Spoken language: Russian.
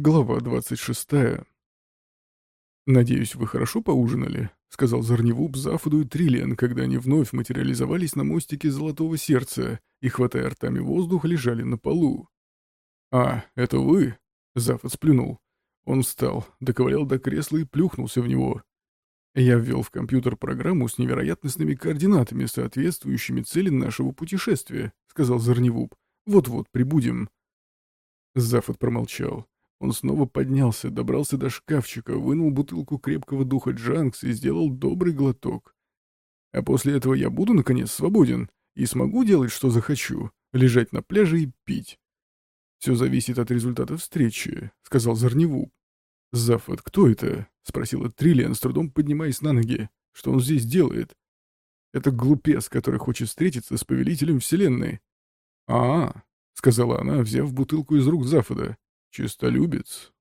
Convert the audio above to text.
Глава 26. «Надеюсь, вы хорошо поужинали?» — сказал Зарневуб Зафуду и Триллиан, когда они вновь материализовались на мостике Золотого Сердца и, хватая ртами воздух, лежали на полу. «А, это вы?» — Зафуд сплюнул. Он встал, доковылял до кресла и плюхнулся в него. Я ввел в компьютер программу с невероятностными координатами, соответствующими цели нашего путешествия, — сказал Зарневуб. «Вот-вот, прибудем». Зафот промолчал. Он снова поднялся, добрался до шкафчика, вынул бутылку крепкого духа Джанкс и сделал добрый глоток. А после этого я буду, наконец, свободен и смогу делать, что захочу, лежать на пляже и пить. «Все зависит от результата встречи», — сказал Зарневу. «Зафот, кто это?» — спросила Триллиан, с трудом поднимаясь на ноги. «Что он здесь делает?» «Это глупец, который хочет встретиться с повелителем Вселенной». «А-а», — сказала она, взяв бутылку из рук Зафода. «Чистолюбец.